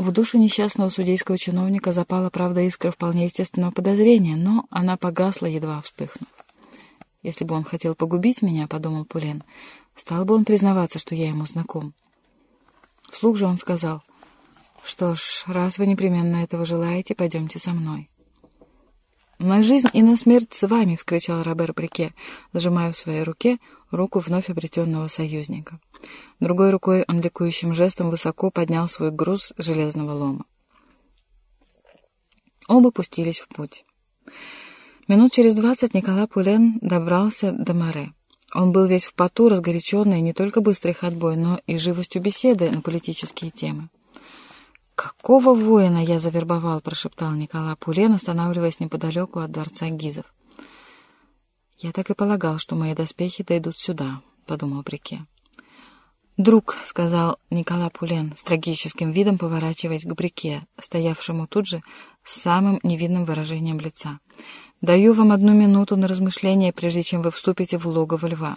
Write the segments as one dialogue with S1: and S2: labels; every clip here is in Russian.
S1: В душу несчастного судейского чиновника запала, правда, искра вполне естественного подозрения, но она погасла, едва вспыхнув. «Если бы он хотел погубить меня, — подумал Пулен, — стал бы он признаваться, что я ему знаком». Вслух же он сказал, «Что ж, раз вы непременно этого желаете, пойдемте со мной». «На жизнь и на смерть с вами!» — вскричал Робер Брике, зажимая в своей руке руку вновь обретенного союзника. Другой рукой он ликующим жестом высоко поднял свой груз железного лома. Оба пустились в путь. Минут через двадцать Никола Пулен добрался до море. Он был весь в поту, разгоряченный не только быстрой ходьбой, но и живостью беседы на политические темы. «Какого воина я завербовал?» — прошептал Никола Пулен, останавливаясь неподалеку от дворца Гизов. «Я так и полагал, что мои доспехи дойдут сюда», — подумал Брике. «Друг», — сказал Никола Пулен, с трагическим видом поворачиваясь к Брике, стоявшему тут же с самым невинным выражением лица, — «даю вам одну минуту на размышление, прежде чем вы вступите в логово льва.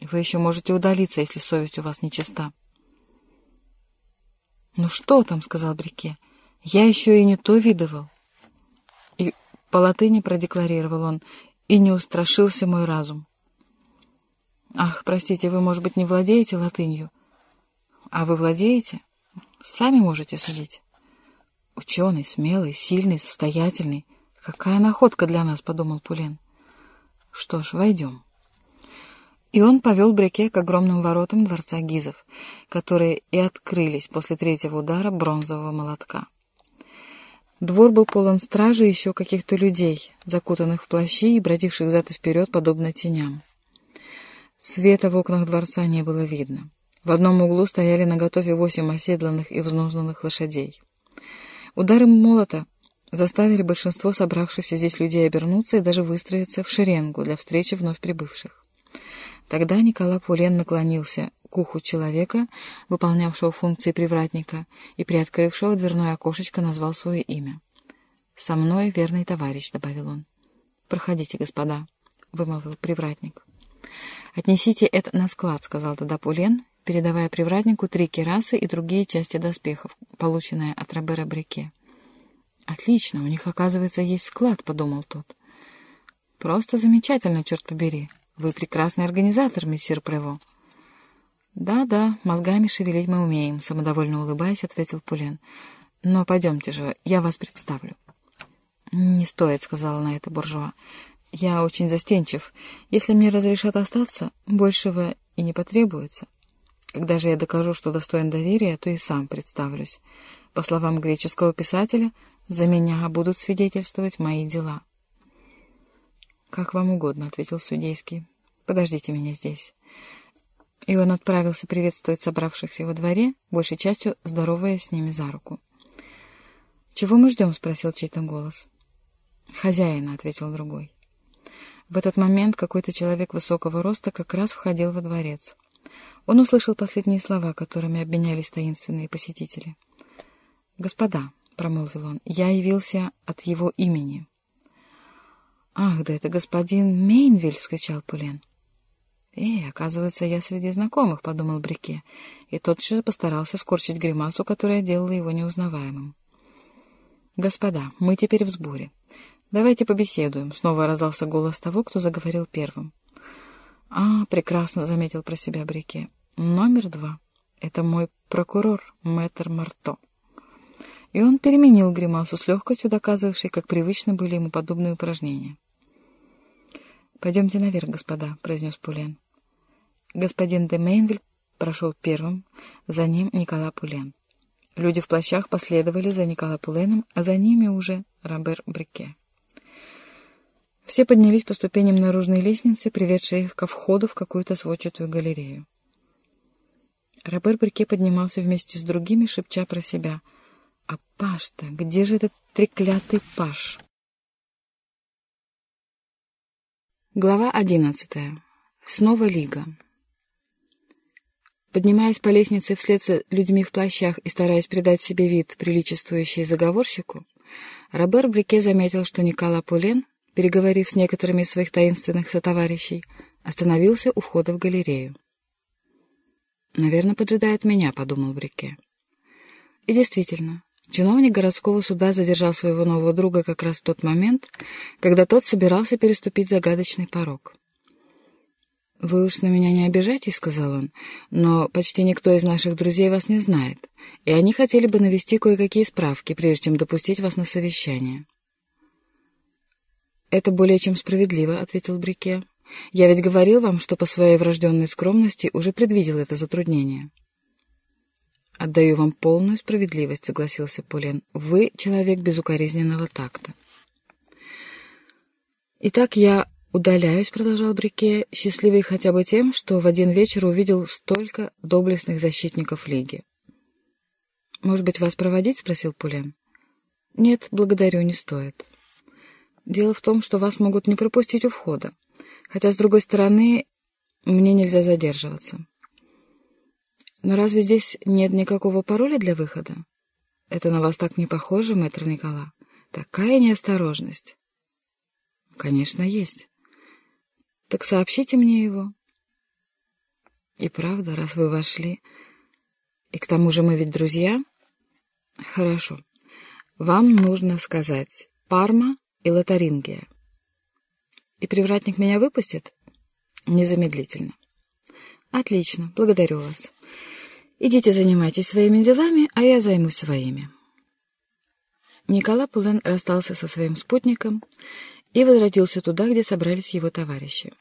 S1: Вы еще можете удалиться, если совесть у вас нечиста». «Ну что там?» — сказал Брике. «Я еще и не то видывал». И по латыни продекларировал он, и не устрашился мой разум. «Ах, простите, вы, может быть, не владеете латынью?» «А вы владеете? Сами можете судить». «Ученый, смелый, сильный, состоятельный. Какая находка для нас», — подумал Пулен. «Что ж, войдем». И он повел Бреке к огромным воротам дворца Гизов, которые и открылись после третьего удара бронзового молотка. Двор был полон стражи и еще каких-то людей, закутанных в плащи и бродивших зад и вперед, подобно теням. Света в окнах дворца не было видно. В одном углу стояли наготове восемь оседланных и взнузнанных лошадей. Удары молота заставили большинство собравшихся здесь людей обернуться и даже выстроиться в шеренгу для встречи вновь прибывших. Тогда Никола Пулен наклонился к уху человека, выполнявшего функции привратника, и, приоткрывшего дверное окошечко, назвал свое имя. «Со мной верный товарищ», — добавил он. «Проходите, господа», — вымолвил привратник. «Отнесите это на склад», — сказал тогда Пулен, передавая привратнику три керасы и другие части доспехов, полученные от Робера Бреке. «Отлично, у них, оказывается, есть склад», — подумал тот. «Просто замечательно, черт побери. Вы прекрасный организатор, мессир Прево. Да-да, мозгами шевелить мы умеем, самодовольно улыбаясь, ответил Пулен. Но пойдемте же, я вас представлю. Не стоит, сказала на это буржуа. Я очень застенчив. Если мне разрешат остаться, большего и не потребуется. Когда же я докажу, что достоин доверия, то и сам представлюсь. По словам греческого писателя, за меня будут свидетельствовать мои дела. «Как вам угодно», — ответил судейский. «Подождите меня здесь». И он отправился приветствовать собравшихся во дворе, большей частью здоровая с ними за руку. «Чего мы ждем?» — спросил чей-то голос. «Хозяина», — ответил другой. В этот момент какой-то человек высокого роста как раз входил во дворец. Он услышал последние слова, которыми обменялись таинственные посетители. «Господа», — промолвил он, — «я явился от его имени». «Ах, да это господин Мейнвиль!» — вскричал Пулен. «Эй, оказывается, я среди знакомых», — подумал Брике, и тот же постарался скорчить гримасу, которая делала его неузнаваемым. «Господа, мы теперь в сборе. Давайте побеседуем», — снова раздался голос того, кто заговорил первым. «А, прекрасно», — заметил про себя Брике. «Номер два. Это мой прокурор, мэтр Марто». И он переменил гримасу с легкостью, доказывавшей, как привычно были ему подобные упражнения. «Пойдемте наверх, господа», — произнес Пулен. Господин де Мейнвиль прошел первым, за ним Никола Пулен. Люди в плащах последовали за Никола Пуленом, а за ними уже Робер Брике. Все поднялись по ступеням наружной лестницы, приведшей их ко входу в какую-то сводчатую галерею. Робер Брике поднимался вместе с другими, шепча про себя. «А Паш-то? Где же этот треклятый Паш?» Глава одиннадцатая. Снова Лига. Поднимаясь по лестнице вслед за людьми в плащах и стараясь придать себе вид, приличествующий заговорщику, Робер Брике заметил, что Никола Пулен, переговорив с некоторыми из своих таинственных сотоварищей, остановился у входа в галерею. «Наверное, поджидает меня», — подумал Брике. И действительно, чиновник городского суда задержал своего нового друга как раз в тот момент, когда тот собирался переступить загадочный порог. «Вы уж на меня не обижайтесь», — сказал он, — «но почти никто из наших друзей вас не знает, и они хотели бы навести кое-какие справки, прежде чем допустить вас на совещание». «Это более чем справедливо», — ответил Брике. «Я ведь говорил вам, что по своей врожденной скромности уже предвидел это затруднение». «Отдаю вам полную справедливость», — согласился Полен. «Вы человек безукоризненного такта». «Итак, я удаляюсь», — продолжал Брике, счастливый хотя бы тем, что в один вечер увидел столько доблестных защитников Лиги. «Может быть, вас проводить?» — спросил Пулен. «Нет, благодарю, не стоит». Дело в том, что вас могут не пропустить у входа. Хотя, с другой стороны, мне нельзя задерживаться. Но разве здесь нет никакого пароля для выхода? Это на вас так не похоже, мэтр Никола. Такая неосторожность. Конечно, есть. Так сообщите мне его. И правда, раз вы вошли... И к тому же мы ведь друзья. Хорошо. Вам нужно сказать «Парма» и Лотарингия. И привратник меня выпустит? Незамедлительно. Отлично, благодарю вас. Идите занимайтесь своими делами, а я займусь своими. Никола Пулен расстался со своим спутником и возвратился туда, где собрались его товарищи.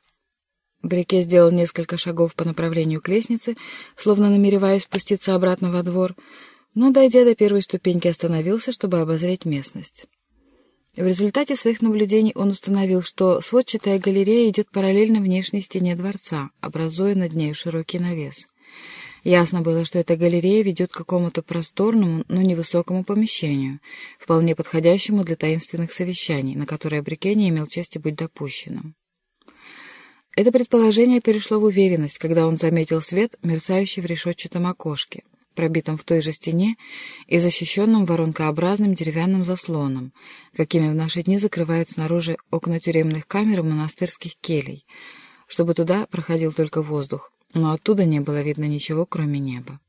S1: Брике сделал несколько шагов по направлению к лестнице, словно намереваясь спуститься обратно во двор, но, дойдя до первой ступеньки, остановился, чтобы обозреть местность. В результате своих наблюдений он установил, что сводчатая галерея идет параллельно внешней стене дворца, образуя над нею широкий навес. Ясно было, что эта галерея ведет к какому-то просторному, но невысокому помещению, вполне подходящему для таинственных совещаний, на которые Брике не имел чести быть допущенным. Это предположение перешло в уверенность, когда он заметил свет, мерцающий в решетчатом окошке пробитом в той же стене и защищенном воронкообразным деревянным заслоном, какими в наши дни закрывают снаружи окна тюремных камер и монастырских келей, чтобы туда проходил только воздух, но оттуда не было видно ничего, кроме неба.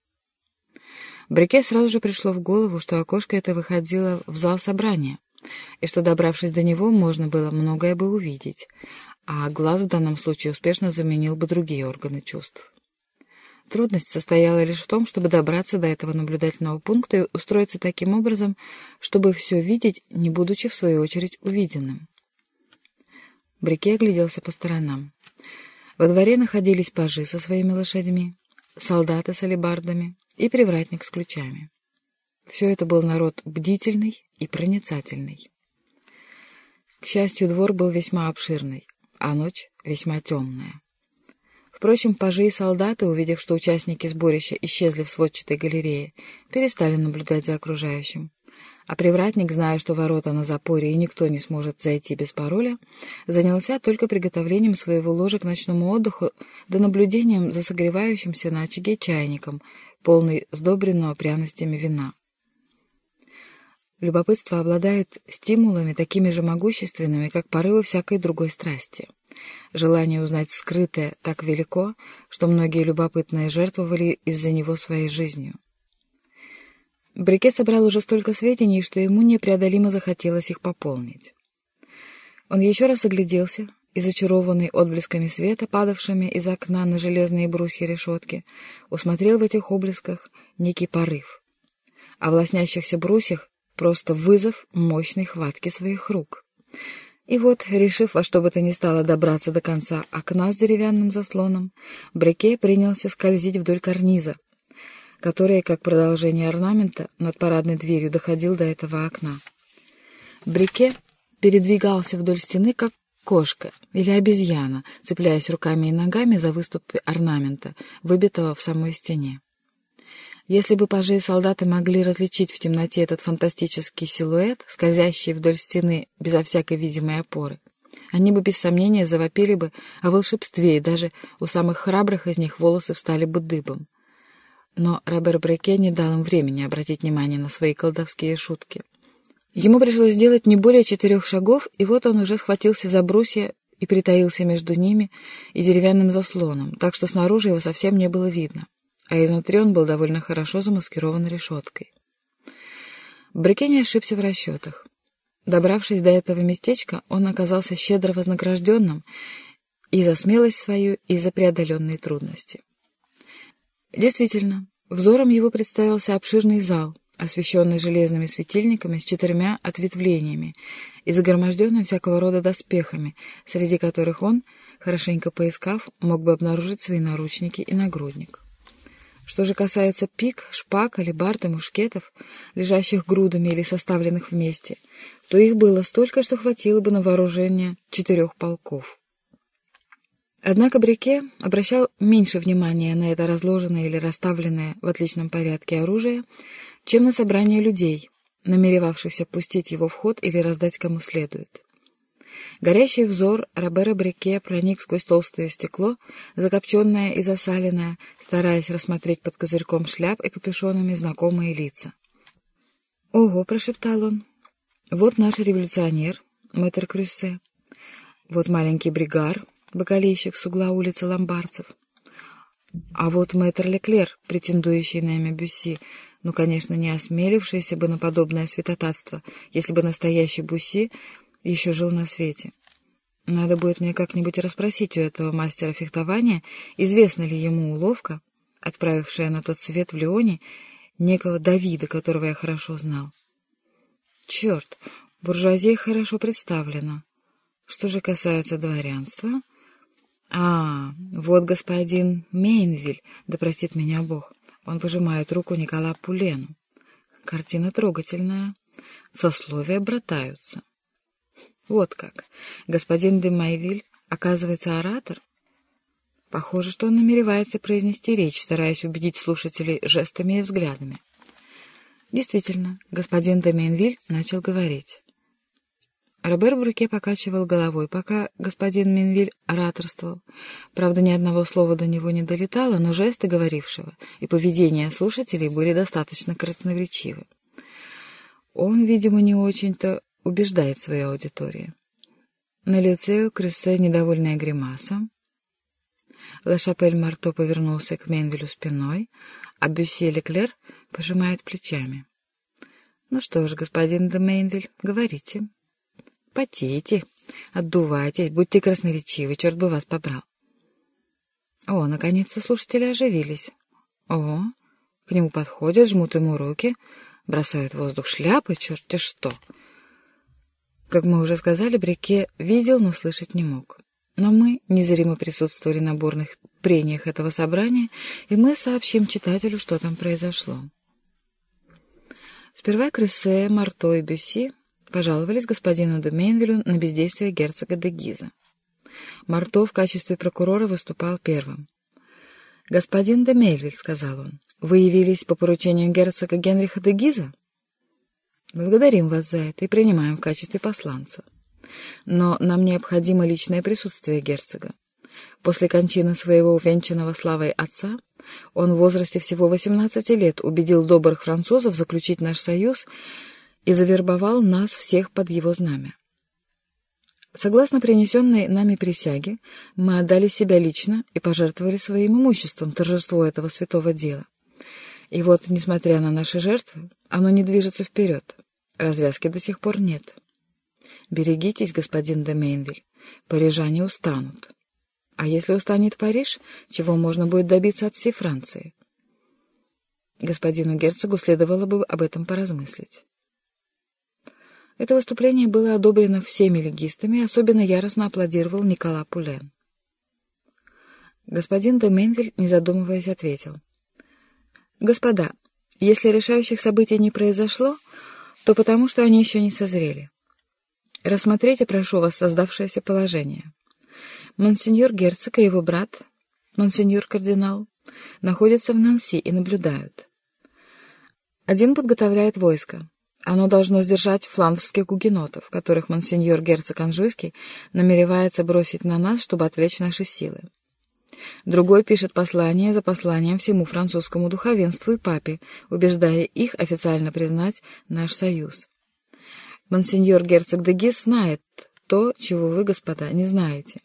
S1: Брике сразу же пришло в голову, что окошко это выходило в зал собрания, и что, добравшись до него, можно было многое бы увидеть, а глаз в данном случае успешно заменил бы другие органы чувств. Трудность состояла лишь в том, чтобы добраться до этого наблюдательного пункта и устроиться таким образом, чтобы все видеть, не будучи в свою очередь увиденным. Брике огляделся по сторонам. Во дворе находились пажи со своими лошадьми, солдаты с алебардами и привратник с ключами. Все это был народ бдительный и проницательный. К счастью, двор был весьма обширный, а ночь весьма темная. Впрочем, пажи и солдаты, увидев, что участники сборища исчезли в сводчатой галерее, перестали наблюдать за окружающим. А привратник, зная, что ворота на запоре и никто не сможет зайти без пароля, занялся только приготовлением своего ложа к ночному отдыху да наблюдением за согревающимся на очаге чайником, полный сдобренного пряностями вина. Любопытство обладает стимулами такими же могущественными, как порывы всякой другой страсти. Желание узнать скрытое так велико, что многие любопытные жертвовали из-за него своей жизнью. Брике собрал уже столько сведений, что ему непреодолимо захотелось их пополнить. Он еще раз огляделся и, зачарованный отблесками света, падавшими из окна на железные брусья решетки, усмотрел в этих облесках некий порыв. А в лоснящихся брусьях просто вызов мощной хватки своих рук. И вот, решив во что бы то ни стало добраться до конца окна с деревянным заслоном, Бреке принялся скользить вдоль карниза, который, как продолжение орнамента, над парадной дверью доходил до этого окна. Бреке передвигался вдоль стены, как кошка или обезьяна, цепляясь руками и ногами за выступы орнамента, выбитого в самой стене. Если бы пажи и солдаты могли различить в темноте этот фантастический силуэт, скользящий вдоль стены безо всякой видимой опоры, они бы без сомнения завопили бы о волшебстве, и даже у самых храбрых из них волосы встали бы дыбом. Но Робер Бреке не дал им времени обратить внимание на свои колдовские шутки. Ему пришлось сделать не более четырех шагов, и вот он уже схватился за брусья и притаился между ними и деревянным заслоном, так что снаружи его совсем не было видно а изнутри он был довольно хорошо замаскирован решеткой. Брике не ошибся в расчетах. Добравшись до этого местечка, он оказался щедро вознагражденным и за смелость свою, и за преодоленные трудности. Действительно, взором его представился обширный зал, освещенный железными светильниками с четырьмя ответвлениями и загроможденный всякого рода доспехами, среди которых он, хорошенько поискав, мог бы обнаружить свои наручники и нагрудник. Что же касается пик, шпаг, алебард и мушкетов, лежащих грудами или составленных вместе, то их было столько, что хватило бы на вооружение четырех полков. Однако Брике обращал меньше внимания на это разложенное или расставленное в отличном порядке оружие, чем на собрание людей, намеревавшихся пустить его в ход или раздать кому следует. Горящий взор Робера Брике проник сквозь толстое стекло, закопченное и засаленное, стараясь рассмотреть под козырьком шляп и капюшонами знакомые лица. «Ого!» — прошептал он. «Вот наш революционер, мэтр Крюссе. Вот маленький бригар, бокалейщик с угла улицы Ломбарцев. А вот мэтр Леклер, претендующий на имя Бюсси, ну, конечно, не осмелившийся бы на подобное святотатство, если бы настоящий Бюсси еще жил на свете. Надо будет мне как-нибудь расспросить у этого мастера фехтования, известна ли ему уловка, отправившая на тот свет в Леоне некого Давида, которого я хорошо знал. Черт, буржуазия хорошо представлена. Что же касается дворянства... А, вот господин Мейнвиль, да простит меня Бог. Он пожимает руку Никола Пулену. Картина трогательная. Сословия братаются. Вот как. Господин де Майвиль, оказывается, оратор? Похоже, что он намеревается произнести речь, стараясь убедить слушателей жестами и взглядами. Действительно, господин де Мейнвиль начал говорить. Робер Бруке покачивал головой, пока господин Минвиль ораторствовал. Правда, ни одного слова до него не долетало, но жесты говорившего и поведение слушателей были достаточно красноречивы. Он, видимо, не очень-то убеждает свою аудиторию. На лице у Крюссе недовольная гримаса. Лашапель Марто повернулся к Менвелю спиной, а Бюсси Леклер пожимает плечами. — Ну что ж, господин де Мейнвиль, говорите. — Потейте, отдувайтесь, будьте красноречивы, черт бы вас побрал. О, наконец-то слушатели оживились. О, к нему подходят, жмут ему руки, бросают в воздух шляпы, черт-те что. Как мы уже сказали, Брике видел, но слышать не мог. Но мы незримо присутствовали на бурных прениях этого собрания, и мы сообщим читателю, что там произошло. Сперва Крюссе, Марто и Бюсси пожаловались господину де Мейнвилю на бездействие герцога де Гиза. Марто в качестве прокурора выступал первым. «Господин де Мейнвиль», — сказал он, — «вы явились по поручению герцога Генриха де Гиза?» «Благодарим вас за это и принимаем в качестве посланца. Но нам необходимо личное присутствие герцога. После кончины своего увенчанного славой отца он в возрасте всего 18 лет убедил добрых французов заключить наш союз и завербовал нас всех под его знамя. Согласно принесенной нами присяге, мы отдали себя лично и пожертвовали своим имуществом торжеству этого святого дела. И вот, несмотря на наши жертвы, оно не движется вперед. Развязки до сих пор нет. Берегитесь, господин де Мейнвиль, парижане устанут. А если устанет Париж, чего можно будет добиться от всей Франции? Господину герцогу следовало бы об этом поразмыслить. Это выступление было одобрено всеми легистами, особенно яростно аплодировал Никола Пулен. Господин де Менвель, не задумываясь, ответил. «Господа, если решающих событий не произошло, то потому, что они еще не созрели. Рассмотрите, прошу вас, создавшееся положение. Монсеньор герцог и его брат, монсеньор кардинал, находятся в Нанси и наблюдают. Один подготовляет войско, оно должно сдержать фландерских гугенотов, которых монсеньор герцог Анжуйский намеревается бросить на нас, чтобы отвлечь наши силы. Другой пишет послание за посланием всему французскому духовенству и папе, убеждая их официально признать наш союз. Монсеньор герцог де Гис знает то, чего вы, господа, не знаете.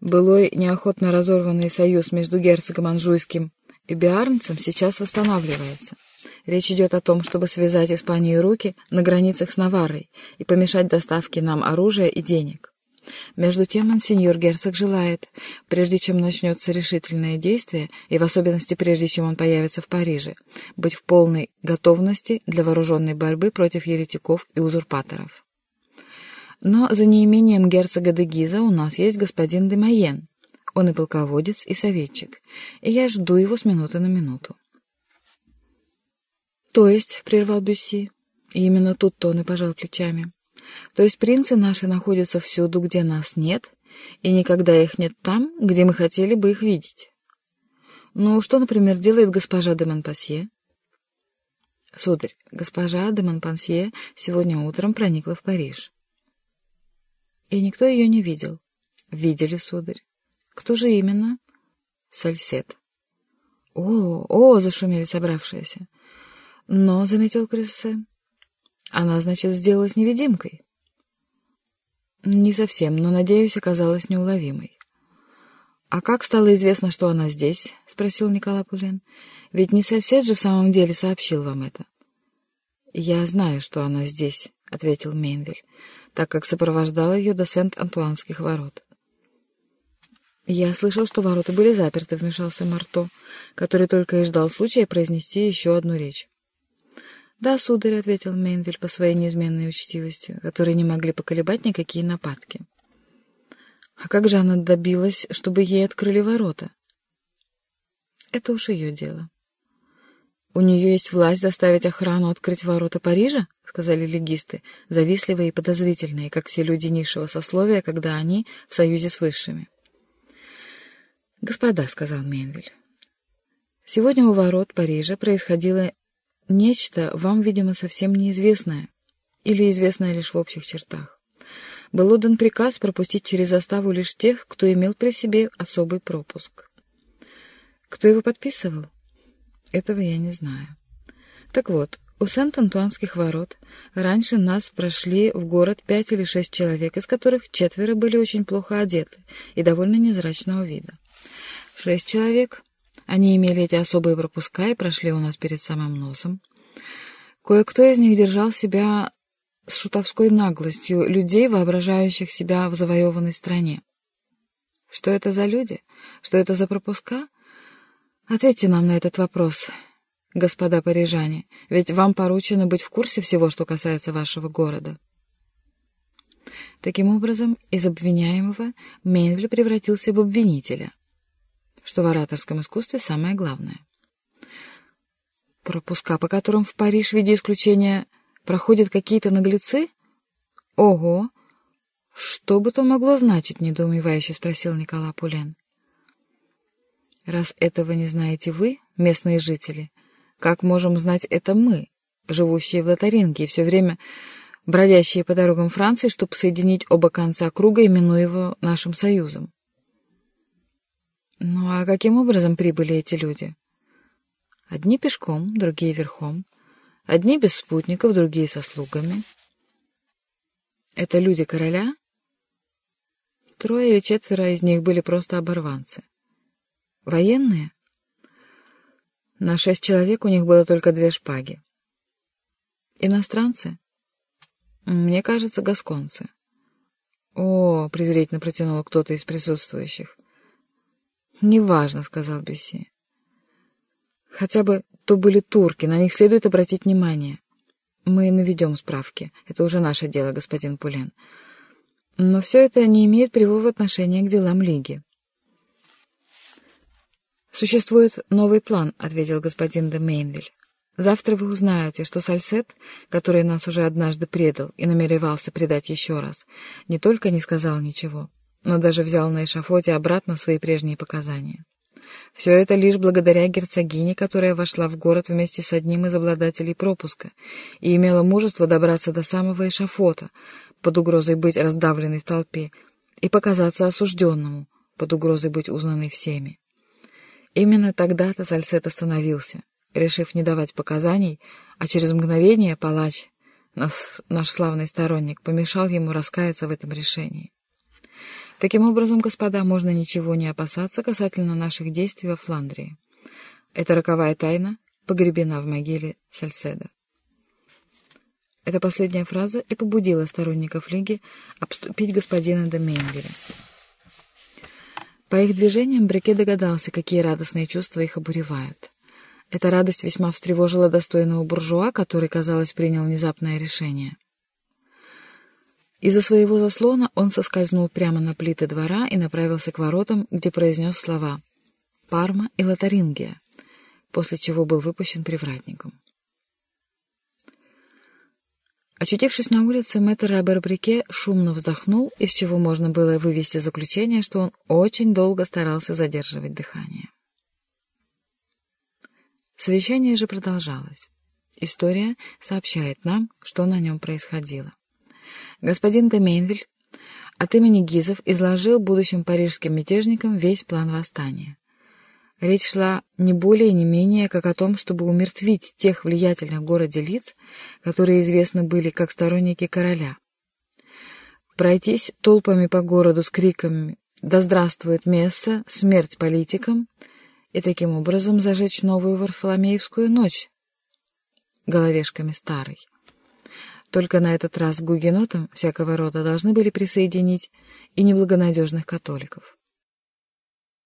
S1: Былой неохотно разорванный союз между герцогом Анжуйским и Биарнцем сейчас восстанавливается. Речь идет о том, чтобы связать Испании руки на границах с Наварой и помешать доставке нам оружия и денег. Между тем, монсеньор герцог желает, прежде чем начнется решительное действие, и в особенности прежде чем он появится в Париже, быть в полной готовности для вооруженной борьбы против еретиков и узурпаторов. Но за неимением герцога де Гиза у нас есть господин де Майен. Он и полководец, и советчик, и я жду его с минуты на минуту. «То есть», — прервал Бюсси, именно тут-то он и пожал плечами, «то есть принцы наши находятся всюду, где нас нет, и никогда их нет там, где мы хотели бы их видеть. Ну, что, например, делает госпожа де Монпасье?» «Сударь, госпожа де Монпансье сегодня утром проникла в Париж». «И никто ее не видел?» «Видели, сударь». «Кто же именно?» «Сальсет». «О, о!» — зашумели собравшиеся. Но, — заметил Крюссе, — она, значит, сделалась невидимкой. Не совсем, но, надеюсь, оказалась неуловимой. «А как стало известно, что она здесь?» — спросил Николай Пулен. «Ведь не сосед же в самом деле сообщил вам это». «Я знаю, что она здесь», — ответил Мейнвиль, так как сопровождал ее до Сент-Антуанских ворот. «Я слышал, что ворота были заперты», — вмешался Марто, который только и ждал случая произнести еще одну речь. «Да, сударь», — ответил Мейнвиль по своей неизменной учтивости, которые не могли поколебать никакие нападки. «А как же она добилась, чтобы ей открыли ворота?» «Это уж ее дело». «У нее есть власть заставить охрану открыть ворота Парижа?» — сказали легисты, завистливые и подозрительные, как все люди низшего сословия, когда они в союзе с высшими. «Господа», — сказал Мейнвиль, — «сегодня у ворот Парижа происходило Нечто вам, видимо, совсем неизвестное, или известное лишь в общих чертах. Был отдан приказ пропустить через заставу лишь тех, кто имел при себе особый пропуск. Кто его подписывал? Этого я не знаю. Так вот, у Сент-Антуанских ворот раньше нас прошли в город пять или шесть человек, из которых четверо были очень плохо одеты и довольно незрачного вида. Шесть человек они имели эти особые пропуска и прошли у нас перед самым носом. Кое-кто из них держал себя с шутовской наглостью людей, воображающих себя в завоеванной стране. Что это за люди? Что это за пропуска? Ответьте нам на этот вопрос, господа парижане, ведь вам поручено быть в курсе всего, что касается вашего города. Таким образом, из обвиняемого Мейнвиль превратился в обвинителя — что в ораторском искусстве самое главное. Пропуска, по которым в Париж в виде исключения проходят какие-то наглецы? Ого! Что бы то могло значить, недоумевающе спросил Николай Пулен. Раз этого не знаете вы, местные жители, как можем знать это мы, живущие в Лотаринге и все время бродящие по дорогам Франции, чтобы соединить оба конца круга, именуя его нашим союзом? Ну а каким образом прибыли эти люди? Одни пешком, другие верхом. Одни без спутников, другие со слугами. Это люди короля? Трое или четверо из них были просто оборванцы. Военные? На шесть человек у них было только две шпаги. Иностранцы? Мне кажется, гасконцы. О, презрительно протянул кто-то из присутствующих. «Неважно», — сказал Бюсси. «Хотя бы то были турки, на них следует обратить внимание. Мы наведем справки. Это уже наше дело, господин Пулен. Но все это не имеет прямого отношения к делам Лиги». «Существует новый план», — ответил господин де Мейнвиль. «Завтра вы узнаете, что Сальсет, который нас уже однажды предал и намеревался предать еще раз, не только не сказал ничего, но даже взял на эшафоте обратно свои прежние показания. Все это лишь благодаря герцогине, которая вошла в город вместе с одним из обладателей пропуска и имела мужество добраться до самого эшафота под угрозой быть раздавленной в толпе и показаться осужденному под угрозой быть узнанной всеми. Именно тогда-то Сальсет остановился, решив не давать показаний, а через мгновение палач, наш, наш славный сторонник, помешал ему раскаяться в этом решении. Таким образом, господа, можно ничего не опасаться касательно наших действий во Фландрии. Эта роковая тайна погребена в могиле Сальседа. Эта последняя фраза и побудила сторонников Лиги обступить господина де Мейнгеля. По их движениям Брике догадался, какие радостные чувства их обуревают. Эта радость весьма встревожила достойного буржуа, который, казалось, принял внезапное решение. Из-за своего заслона он соскользнул прямо на плиты двора и направился к воротам, где произнес слова «Парма» и «Лотарингия», после чего был выпущен привратником. Очутившись на улице, мэтр Робер Брике шумно вздохнул, из чего можно было вывести заключение, что он очень долго старался задерживать дыхание. Совещание же продолжалось. История сообщает нам, что на нем происходило. Господин Демейнвиль от имени Гизов изложил будущим парижским мятежникам весь план восстания. Речь шла не более не менее, как о том, чтобы умертвить тех влиятельных в городе лиц, которые известны были как сторонники короля. Пройтись толпами по городу с криками «Да здравствует Месса! Смерть политикам!» и таким образом зажечь новую Варфоломеевскую ночь головешками старой. Только на этот раз к гугенотам всякого рода должны были присоединить и неблагонадежных католиков.